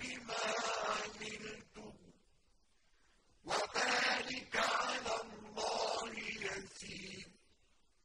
بما